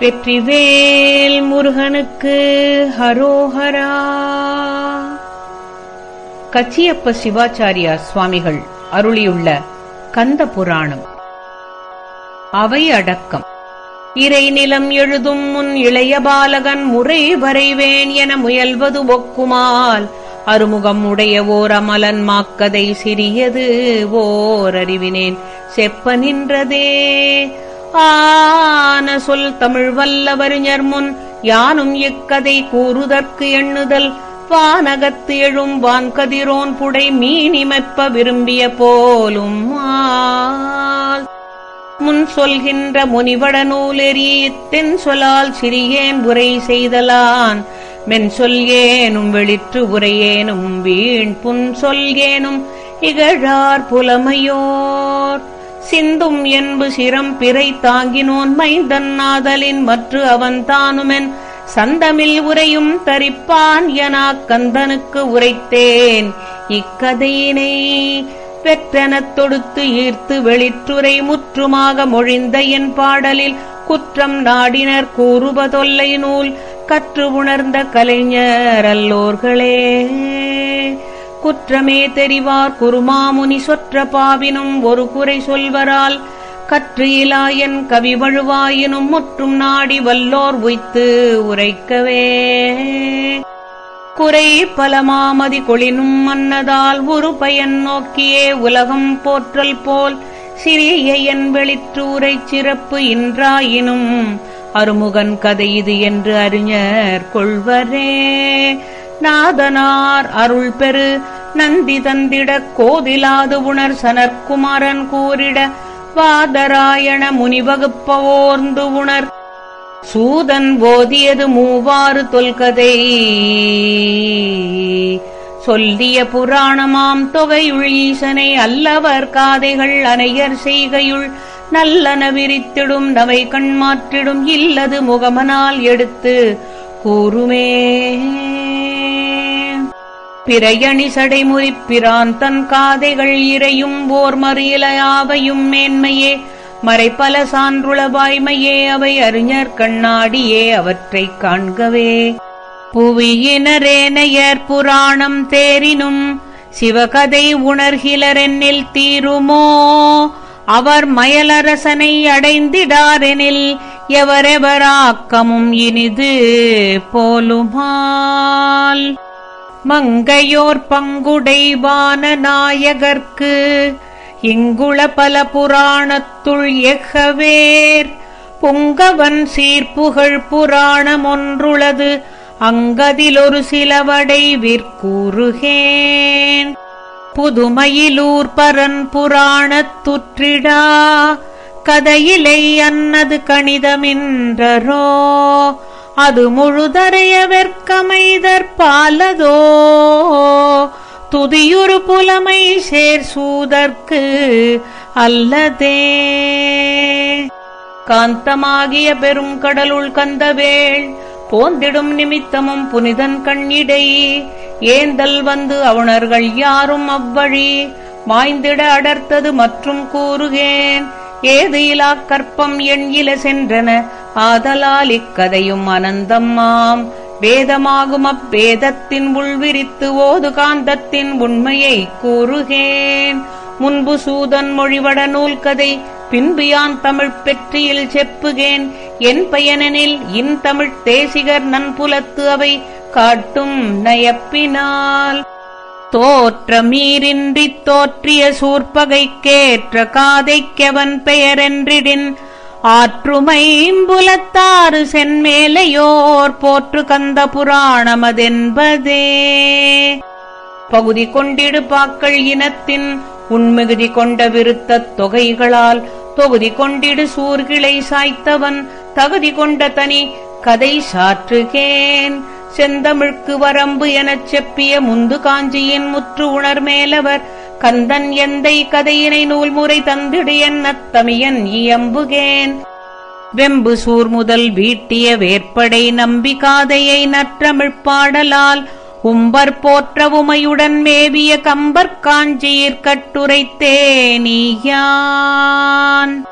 வெற்றிவேல் முருகனுக்கு ஹரோஹரா. கச்சியப்ப சிவாச்சாரியார் சுவாமிகள் அருளியுள்ள கந்த புராணம். அவை அடக்கம். இறை நிலம் எழுதும் முன் இளைய பாலகன் முறை வரைவேன் என முயல்வது ஒக்குமால் அருமுகம் உடைய ஓர் அமலன் மாக்கதை சிறியது ஓர் அறிவினேன். செப்ப நின்றதே ஆன சொல் தமிழ் வல்லவறிஞர் முன் யானும் இக்கதை கூறுதற்கு எண்ணுதல். வானகத்து எழும் வான்கதிரோன் புடை மீனிமப்ப விரும்பிய போலும் ஆல். முன் சொல்கின்ற முனிவட நூலெறி தென் சொலால் சிறியேன் உரை செய்தலான். மென் சொல்கேனும் வெளிற்று உரையேனும் வீண் புன் சொல்கேனும் இகழார் புலமையோர். சிந்தும் என்பு சிரம் பிறை தாங்கினோன் மைந்தன்னாதலின் மற்ற மற்று அவன் தானுமென். சந்தமில் உரையும் தரிப்பான் எனா கந்தனுக்கு உரைத்தேன். இக்கதையினை பெற்றெனத் தொடுத்து ஈர்த்து வெளிற்றுரை முற்றுமாக மொழிந்த என் பாடலில் குற்றம் நாடினர் கூறுவதொல்லை நூல். கற்று உணர்ந்த கலைஞர் அல்லோர்களே. குற்றமே தெரிவார் குருமாமுனி சொற்ற பாவினும் ஒரு குறை சொல்வரால் கற்று இலாயன் கவி வழுவாயினும் முற்றும் நாடி வல்லோர் உய்த்து உரைக்கவே. குறை பலமாமதி கொளினும் மன்னதால் ஒரு பயன் நோக்கியே உலகம் போற்றல் போல் சிறிய என் வெளிற்றூரை சிறப்பு இன்றாயினும் அருமுகன் கதை இது என்று அறிஞர் கொள்வரே. நாதனார் அருள் பெரு நந்தி தந்திடக் கோதிலாது உணர் சனற்குமாரன் கூறிட வாதராயண முனிவகுப்பவோர்ந்து உணர். சூதன் போதியது மூவாறு தொல்கதை. சொல்லிய புராணமாம் தொகையுள் ஈசனை அல்லவர் காதைகள் அனையர் செய்கையுள். நல்லன விரித்திடும் நவை கண்மாற்றிடும் இல்லது முகமனால் எடுத்து கூறுமே. பிறையணி சடைமுறிப் பிரான் தன் காதைகள் இறையும் ஓர் மறியலையாவையும் மேன்மையே. மறைப்பல சான்றுளவாய்மையே அவை அறிஞர் கண்ணாடியே அவற்றைக் காண்கவே. புவியினரேனையர் புராணம் தேரினும் சிவகதை உணர்கிலரென்னில் தீருமோ? அவர் மயலரசனை அடைந்திடாரெனில் எவரெவராக்கமும் இனிது போலுமால்? மங்கையோர் பங்குடைவான நாயகர்க்கு இங்குள பல புராணத்துள் எகவேர் புங்கவன் சீர்ப்புகழ் புராணமொன்றுளது அங்கதிலொரு சிலவடை விற்கூறுகேன். புதுமையிலூர் பரன் புராணத்துற்றிடா கதையிலை அன்னது கணிதமின்றரோ. அது முழுதறைய வெற்கமைதற்பாலதோ துதியுறு புலமை சேர் சூதற்கு அல்லதே. காந்தமாகிய பெரும் கடலுள் கந்தவேள் போந்திடும் நிமித்தமும் புனிதன் கண்ணிடை. ஏந்தல் வந்து அவுணர்கள் யாரும் அவ்வழி மாய்ந்திட அடர்த்தது மற்றும் கூறுகேன். ஏது இலா கற்பம் எண் இல சென்றன. ஆதலால் இக்கதையும் அனந்தம்மாம் வேதமாகும் அப்பேதத்தின் உள்விரித்து ஓது காந்தத்தின் உண்மையை கூறுகேன். முன்பு சூதன் மொழிவட நூல் கதை பின்பு யான் தமிழ்ப் பெற்றியில் செப்புகேன். என் பயனெனில் இன் தமிழ்த் தேசிகர் நன்புலத்து அவை காட்டும் நயப்பினால். தோற்றமீரின்றித் தோற்றிய சூர்பகைக்கேற்ற காதைக்கவன் பெயரென்றிடின். ஆற்றுமைம்புலத்தாறு சென்மேலையோர் போற்று கந்த புராணமதென்பதே. பகுதி கொண்டிடு பாக்கள் இனத்தின் உண்மிகுதி கொண்ட விருத்தத் தொகைகளால் தொகுதி கொண்டிடு சூர்கிளை சாய்த்தவன் தகுதி கொண்ட தனி கதை சாற்றுகேன். செந்தமிழ்க்கு வரம்பு எனச் செப்பிய முந்து காஞ்சியின் முற்று உணர் மேலவர் கந்தன் எந்தை கதையினை நூல்முறை தந்திடு என்னத் தமியன் இயம்புகேன். வெம்பு சூர் முதல் வீட்டிய வேற்படை நம்பி காதையை நற்றமிழ்ப்பாடலால் உம்பர் போற்ற உமையுடன் மேவிய கம்பற் காஞ்சியிற் கட்டுரைத்தே நீயான்.